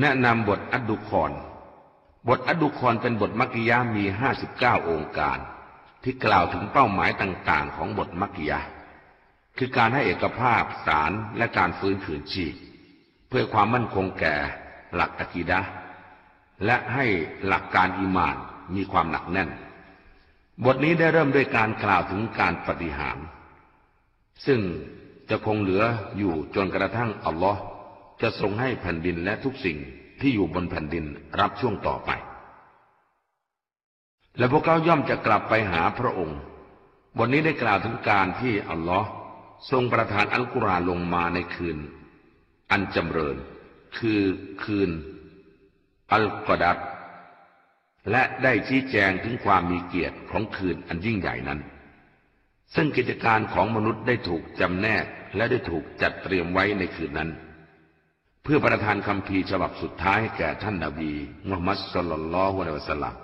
แนะนำบทอัดดุคอนบทอัดดุคอนเป็นบทมักกิยามี 59 องค์การ ที่กล่าวถึงเป้าหมายต่างๆ ของบทมักกิยาคือการให้เอกภาพสารและการฟื้นคืนชีพเพื่อความมั่นคงแก่หลักอะกีดะและให้หลักการอิมานมีความหนักแน่น บทนี้ได้เริ่มด้วยการกล่าวถึงการปฏิหาร ซึ่งจะคงเหลืออยู่จนกระทั่งอัลลอฮ์ จะทรงให้แผ่นดินและทุกสิ่งที่อยู่บนแผ่นดินรับช่วงต่อไป และพวกเขาย่อมจะกลับไปหาพระองค์บทนนี้ได้กล่าวถึงการที่อัลลอฮ์ทรงประทานอัลกุรอานลงมาในคืน อันจำเริญ คือคืน อัลกอดัตและได้ชี้แจงถึงความมีเกียรติของคืนอันยิ่งใหญ่นั้น ซึ่งกิจการของมนุษย์ได้ถูกจำแนกและได้ถูกจัดเตรียมไว้ในคืนนั้น พื่อประทานคำพีฉบับสุดท้ายแก่ท่านนาบีมุฮัมมัดสุลลัลลอฮุอะลัยวะสัลลัม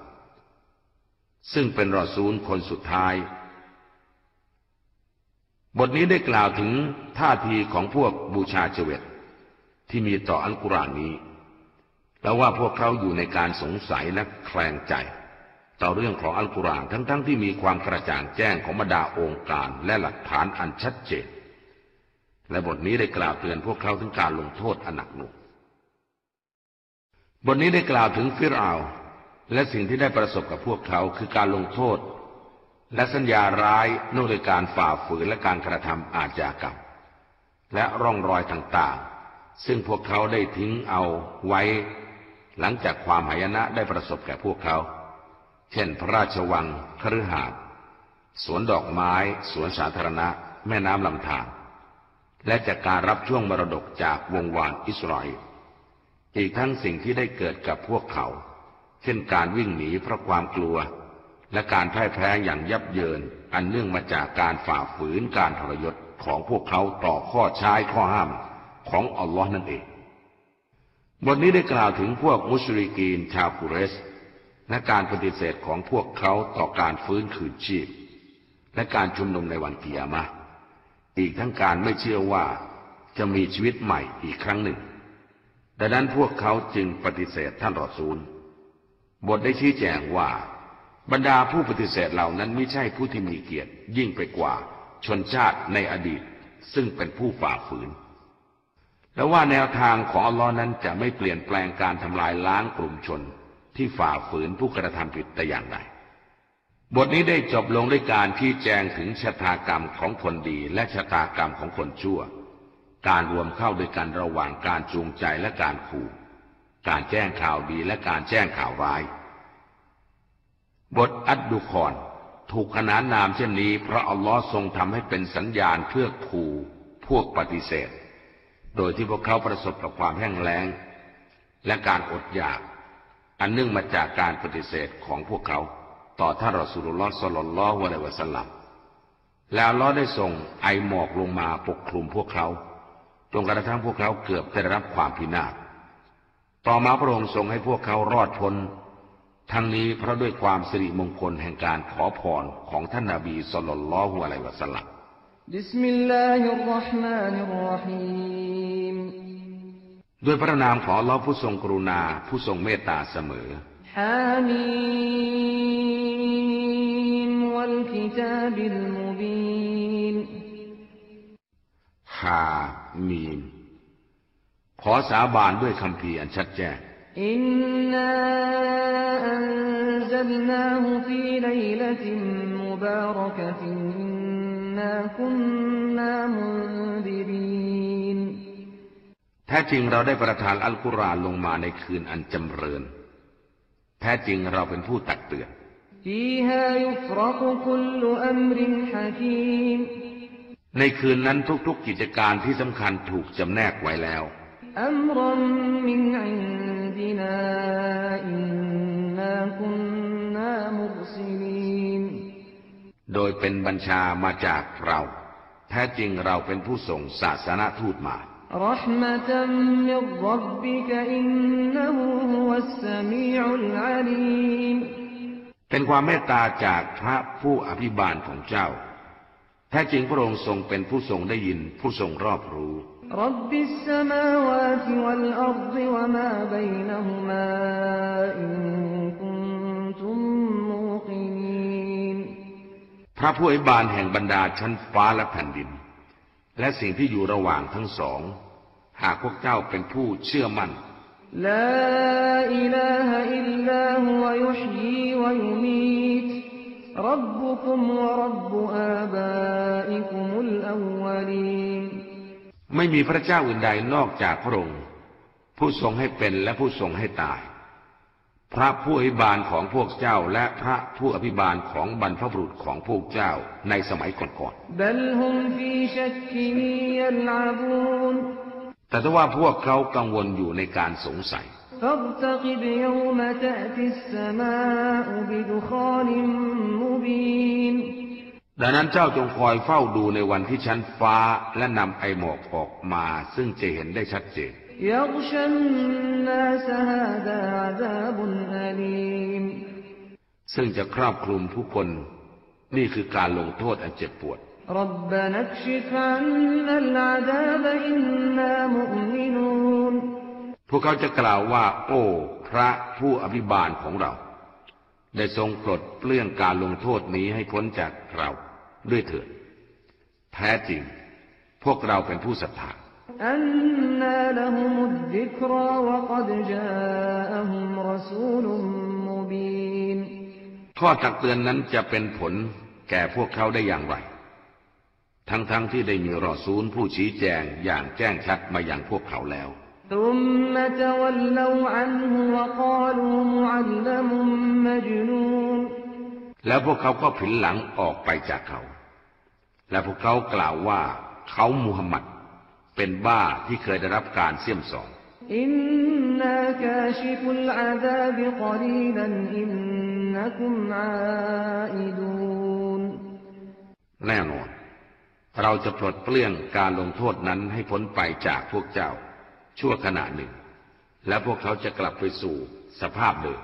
ซึ่งเป็นรอซูลคนสุดท้าย บทนี้ได้กล่าวถึงท่าทีของพวกบูชาเจเวตที่มีต่ออัลกุรอานนี้ แล้วว่าพวกเขาอยู่ในการสงสัยและแคลงใจ ต่อเรื่องของอัลกุรอานทั้งๆทที่มีความกระจ่างแจ้งของบรรดาองค์การและหลักฐานอันชัดเจน และบทนี้ได้กล่าวเตือนพวกเขาถึงการลงโทษอันหนักหน่วงบทนี้ได้กล่าวถึงฟิรเอาและสิ่งที่ได้ประสบกับพวกเขาคือการลงโทษ และสัญญาร้ายนอกจากการฝ่าฝืนและการกระทำอาจากรรม และร่องรอยต่างๆ ซึ่งพวกเขาได้ทิ้งเอาไว้ หลังจากความหายนะได้ประสบแก่พวกเขา เช่น พระราชวังคฤหาสน์สวนดอกไม้ สวนสาธารณะ แม่น้ำลำธาร และจากการรับช่วงมรดกจากวงวานอิสราเอลอีกทั้งสิ่งที่ได้เกิดกับพวกเขา เช่นการวิ่งหนีเพราะความกลัว และการพ่ายแพ้อย่างยับเยิน อันเนื่องมาจากการฝ่าฝืนการทรยศของพวกเขาต่อข้อใช้ข้อห้ามของอัลลอฮ์นั่นเอง บทนี้ได้กล่าวถึงพวกมุสลิกีนชาวกุเรส และการปฏิเสธของพวกเขาต่อการฟื้นคืนชีพ และการชุมนุมในวันกิยามะ อีกทั้งการไม่เชื่อว่าจะมีชีวิตใหม่อีกครั้งหนึ่ง ดังนั้นพวกเขาจึงปฏิเสธท่านรอซูล บทได้ชี้แจงว่า บรรดาผู้ปฏิเสธเหล่านั้นไม่ใช่ผู้ที่มีเกียรติยิ่งไปกว่าชนชาติในอดีต ซึ่งเป็นผู้ฝ่าฝืน และว่าแนวทางของอัลลอฮ์นั้นจะไม่เปลี่ยนแปลงการทำลายล้างกลุ่มชนที่ฝ่าฝืนผู้กระทำผิดแต่อย่างใด บทนี้ได้จบลงด้วยการที่แจงถึงชะตากรรมของคนดีและชะตากรรมของคนชั่ว การรวมเข้าด้วยกันระหว่างการจูงใจและการขู่ การแจ้งข่าวดีและการแจ้งข่าวร้าย บทอัดดุคอนถูกขนานนามเช่นนี้เพราะอัลลอฮ์ทรงทำให้เป็นสัญญาณเพื่อขู่พวกปฏิเสธ โดยที่พวกเขาประสบกับความแห้งแล้ง และการอดอยาก อันเนื่องมาจากการปฏิเสธของพวกเขา ต่อท่านรอสุลลอฮ์สลลัลลอฮุอะลัยวะสัลลัมแล้วลอได้ส่งไอหมอกลงมาปกคลุมพวกเขาจนกระทั่งพวกเขาเกือบได้รับความพินาศต่อมาพระองค์ทรงให้พวกเขารอดพ้น ทั้งนี้เพราะด้วยความสิริมงคลแห่งการขอพรของท่านนาบีสุลลัลลอฮุอะลัยวะสัลลัมبسم الله الرحمن الرحيمด้วยพระนามของอัลลอฮ์ผู้ทรงกรุณาผู้ทรงเมตตาเสมอ حم والكتاب المبينฮามีมขอสาบานด้วยคำพีอันชัดแจ้งอินนาอันซัลนาฮุฟีไลลติมุบารกะตินนาคุนนามุนดิรีนแท้จริงเราได้ประทานอัลกุรอานลงมาในคืนอันจำเริญ แท้จริงเราเป็นผู้ตักเตือน ในคืนนั้นทุกๆกิจการที่สำคัญถูกจำแนกไว้แล้วโดยเป็นบัญชามาจากเรา แท้จริงเราเป็นผู้ส่งศาสนาทูตมา رحمة من ربك إنه هو السميع العليم เป็นความเมตตาจากพระผู้อภิบาลของเจ้า แท้จริงพระองค์ทรงเป็นผู้ทรงได้ยินผู้ทรงรอบรู้ رب السماوات والأرض وما بينهما إن كنتم موقنين พระผู้อภิบาลแห่งบรรดาชั้นฟ้าและแผ่นดิน และสิ่งที่อยู่ระหว่างทั้งสอง หากพวกเจ้าเป็นผู้เชื่อมัน่นไม่มีพระเจ้าอื่นใดนอกจากพระองค์ ผู้ทรงให้เป็นและผู้ทรงให้ตาย พระผู้อภิบาลของพวกเจ้า และพระผู้อภิบาลของบรรพบุรุษของพวกเจ้าในสมัยก่อนๆแต่ถ้าว่าพวกเขากังวลอยู่ในการสงสัย ดังนั้นเจ้าจงคอยเฝ้าดูในวันที่ชั้นฟ้าและนำไอหมอกออกมา ซึ่งจะเห็นได้ชัดเจน ซึ่งจะครอบคลุมผู้คน นี่คือการลงโทษอันเจ็บปวด พวกเขาจะกล่าวว่า โอ้ พระผู้อภิบาลของเรา ได้ทรงปลดเปลื้องการลงโทษนี้ให้พ้นจากเราด้วยเถิด แท้จริง พวกเราเป็นผู้ศรัทธา الذكرى وقد جاءهم رسول مبين ข้อตักเตือนนั้นจะเป็นผลแก่พวกเขาได้อย่างไร ทั้งๆทที่ได้มีรอซูลผู้ชี้แจงอย่างแจ้งชัดมาอย่างพวกเขาแล้ว ثم تولوا عنه وقالوا معلم مجنون แล้วพวกเขาก็ผินหลังออกไปจากเขา และพวกเขากล่าวว่าเขามูฮัมหมัด เป็นบ้าที่เคยได้รับการเสี่ยมสอ แน่นอน เราจะปลดเปลื้องการลงโทษนั้นให้พ้นไปจากพวกเจ้า ชั่วขณะหนึ่ง และพวกเขาจะกลับไปสู่สภาพเดิม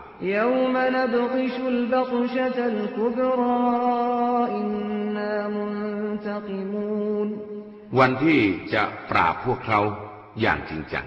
วันที่จะปราบพวกเขาอย่างจริงจัง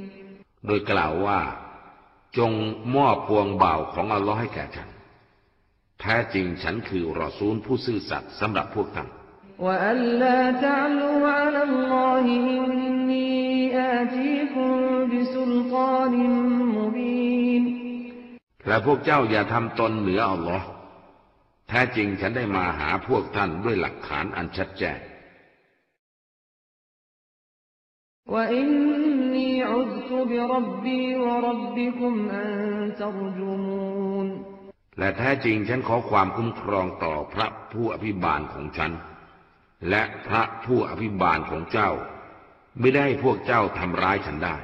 โดยกล่าวว่า จงมอบพวงเบาของอัลลอฮ์ให้แก่ฉัน แท้จริงฉันคือรอซูลผู้ซื่อสัตย์สำหรับพวกท่านและพวกเจ้าอย่าทำตนเหนืออัลลอฮ์แท้จริงฉันได้มาหาพวกท่านด้วยหลักฐานอันชัดแจ้ง และแท้จริงฉันขอความคุ้มครองต่อพระผู้อภิบาลของฉัน และพระผู้อภิบาลของเจ้า ไม่ได้พวกเจ้าทำร้ายฉันได้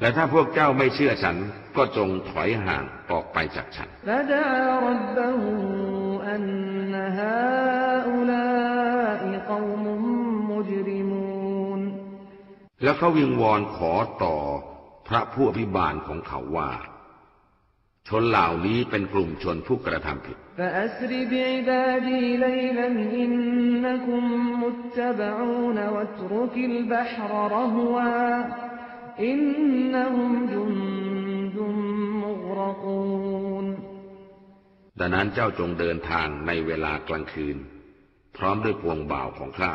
และถ้าพวกเจ้าไม่เชื่อฉันก็จงถอยห่างออกไปจากฉัน และ และเขาวิงวอนขอต่อพระผู้อภิบาลของเขาว่า ชนเหล่านี้เป็นกลุ่มชนผู้กระทำผิด ดังนั้นเจ้าจงเดินทางในเวลากลางคืน พร้อมด้วยพวงบ่าวของข้า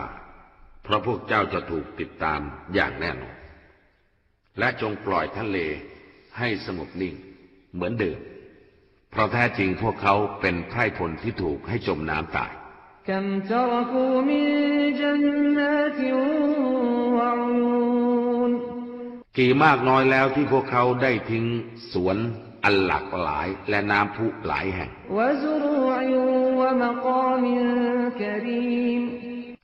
เพราะพวกเจ้าจะถูกติดตามอย่างแน่นอน และจงปล่อยทะเลให้สงบนิ่งเหมือนเดิม เพราะแท้จริงพวกเขาเป็นไพร่พลที่ถูกให้จมน้ำตาย กี่มากน้อยแล้วที่พวกเขาได้ทิ้งสวนอันหลากหลายและน้ำพุหลายแห่ง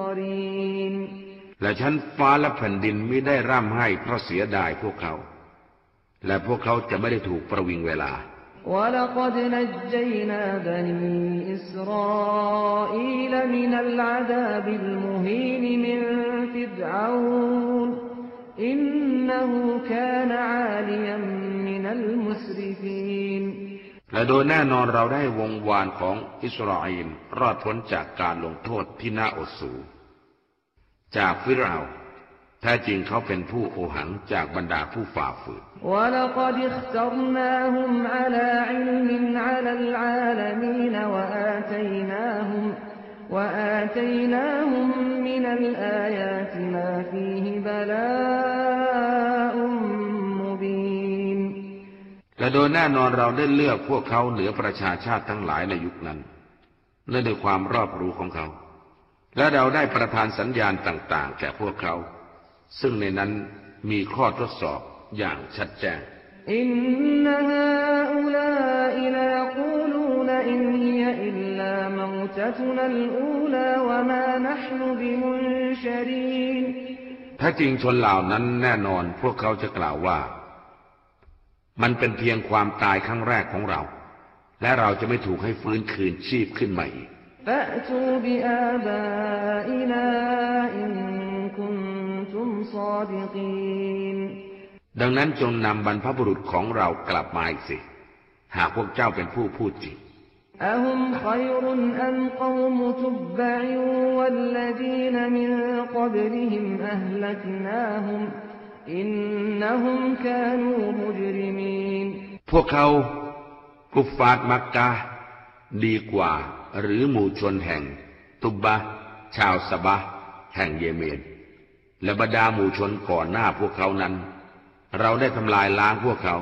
بكت عليهم السماء والأرض وما كانوا منظرين และชั้นฟ้าและแผ่นดินไม่ได้ร่ำให้เพราะเสียดายพวกเขา และพวกเขาจะไม่ได้ถูกประวิงเวลา ولقد نجينا بني إسرائيل من العذاب المهين من فرعون إنه كان عاليا من المسرفين และโดยแน่นอนเราได้วงวานของอิสราเอลรอดพ้นจากการลงโทษที่น่าอดสู จากฟิราอแท้จริงเขาเป็นผู้โอหังจากบรรดาผู้ฝ่าฝืนและ และโดยแน่นอนเราได้เลือกพวกเขาเหนือประชาชาติทั้งหลายในยุคนั้นและด้วยความรอบรู้ของเขา และเราได้ประทานสัญญาณต่าง ๆ แก่พวกเขา ซึ่งในนั้นมีข้อทดสอบอย่างชัดแจ้งอินนาฮาอูลาอิลากูลูนอินฮียอิลลามวตตุนัลอูลาวะมานะห์นุบิมุนชรีนถ้าจริงชนเหล่านั้นแน่นอนพวกเขาจะกล่าวว่า มันเป็นเพียงความตายครั้งแรกของเรา และเราจะไม่ถูกให้ฟื้นคืนชีพขึ้นใหมาอีกดังนั้นจงนำบรรพบุรุษของเรากลับมาอีกสิ หากพวกเจ้าเป็นผู้พูดจริงอ อินนะฮุมกานูมุจริมีนพวกเขากุฟาดมักกะดีกว่า หรือหมู่ชนแห่ง ตุบบะ ชาวสบะ แห่งเยเมน และบรรดาหมู่ชนก่อนหน้าพวกเขานั้น เราได้ทำลายล้างพวกเขา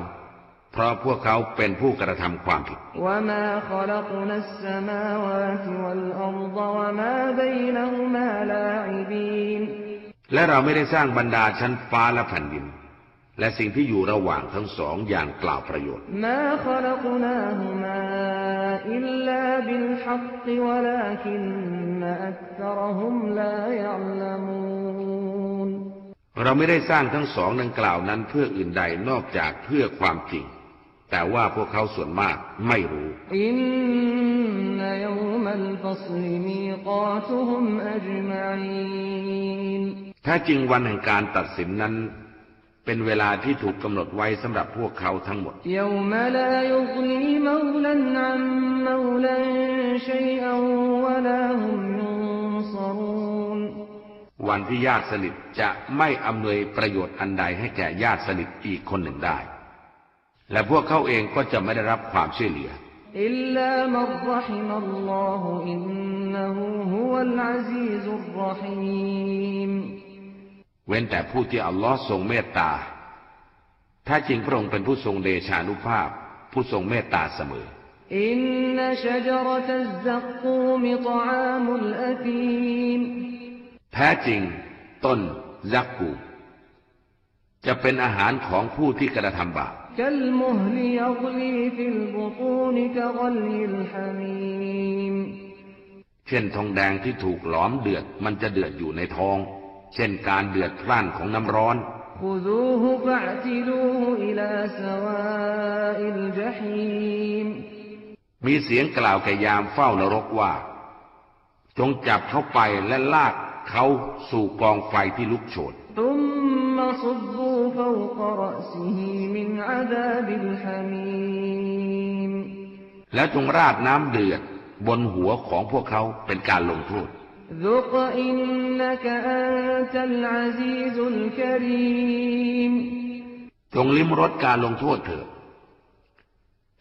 เพราะพวกเขาเป็นผู้กระทำความผิด และเราไม่ได้สร้างบรรดาชั้นฟ้าและแผ่นดิน และสิ่งที่อยู่ระหว่างทั้งสองอย่างกล่าวประโยชน์ เราไม่ได้สร้างทั้งสองดังกล่าวนั้นเพื่ออื่นใดนอกจากเพื่อความจริง แต่ว่าพวกเขาส่วนมากไม่รู้อินนยมลฟัศลมีกาตุฮุมอจมาอี ถ้าจริงวันแห่งการตัดสินนั้น เป็นเวลาที่ถูกกำหนดไว้สำหรับพวกเขาทั้งหมด วันที่ญาติสนิทจะไม่อำนวยประโยชน์อันใดให้แก่ญาติสนิทอีกคนหนึ่งได้ และพวกเขาเองก็จะไม่ได้รับความช่วยเหลืออิลลามรรหิมัลลอฮุอินนูฮุวัลอาซีซุรรหีม เว้นแต่ผู้ที่อัลลอฮ์ทรงเมตตา ถ้าจริงพระองค์เป็นผู้ทรงเดชานุภาพ ผู้ทรงเมตตาเสมอ อินนชจรตซักกูมิตอามุลอตีมแท้จริง ต้นซักกู จะเป็นอาหารของผู้ที่กระทำบาปเช่นทองแดงที่ถูกหลอมเดือดมันจะเดือดอยู่ในท้อง เช่นการเดือดร้านของน้ำร้อน มีเสียงกล่าวแก่ยามเฝ้านรกว่า จงจับเขาไปและลากเขาสู่กองไฟที่ลุกโชนและจงราดน้ำเดือดบนหัวของพวกเขาเป็นการลงโทษ จงลิ้มรสการลงโทษเถิด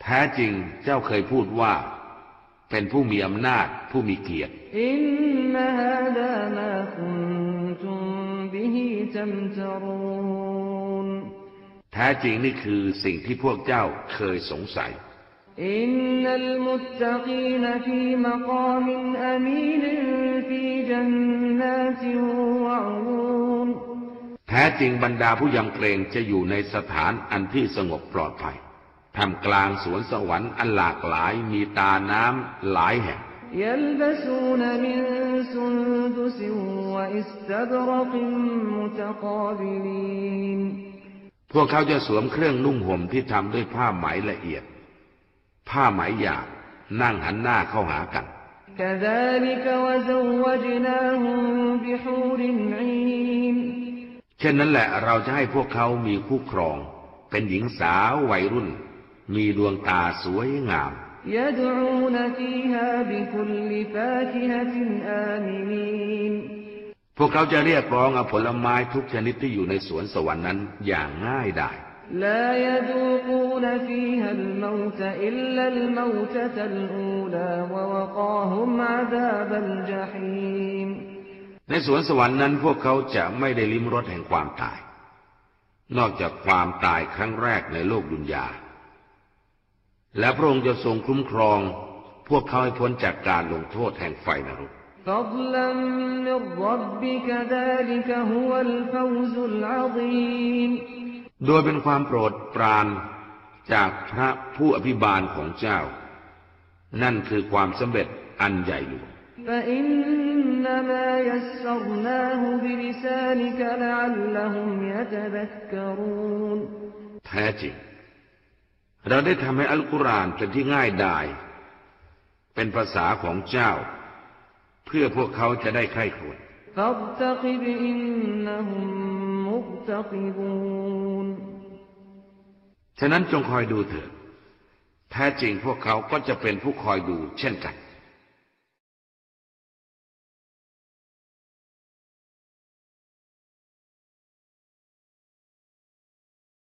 แท้จริงเจ้าเคยพูดว่า เป็นผู้มีอำนาจผู้มีเกียรติ อินนาฮาดามาคุนตุมบิฮิจัมจรูนแท้จริงนี่คือสิ่งที่พวกเจ้าเคยสงสัย อินนัลมุตตะกีนฟีมะกามินอามีนฟีจันนาติวะอูนแท้จริงบรรดาผู้ยำเกรงจะอยู่ในสถานอันที่สงบปลอดภัยท่มกลางสวนสวรรค์อันหลากหลายมีตาน้ำหลายแห่งพวกเขาจะสวมเครื่องนุ่งห่มที่ทำด้วยผ้าไหมละเอียด ผ้าไหมหยาบนั่งหันหน้าเข้าหากัน เช่นนั้นแหละเราจะให้พวกเขามีคู่ครอง เป็นหญิงสาววัยรุ่น มีดวงตาสวยงาม พวกเขาจะเรียกร้องเอาผลไม้ทุกชนิดที่อยู่ในสวนสวรรค์นั้นอย่างง่ายดาย لا يذوقون فيها الموت إلا الموتة الأولى ووقاهم عذاب الجحيم ในสวนสวรรค์นั้นพวกเขาจะไม่ได้ลิ้มรสแห่งความตาย นอกจากความตายครั้งแรกในโลกดุนยา และพระองค์จะทรงคุ้มครอง พวกเขาให้พ้นจากการลงโทษแห่งไฟนรก โดยเป็นความโปรดปรานจากพระผู้อภิบาลของเจ้า นั่นคือความสำเร็จอันใหญ่หลวงแท้จริง เราได้ทำให้อัลกุรอานเป็นที่ง่ายดาย เป็นภาษาของเจ้า เพื่อพวกเขาจะได้ใคร่ครวญ ฉะนั้นจงคอยดูเถิดแท้จริงพวกเขาก็จะเป็นผู้คอยดูเช่นกัน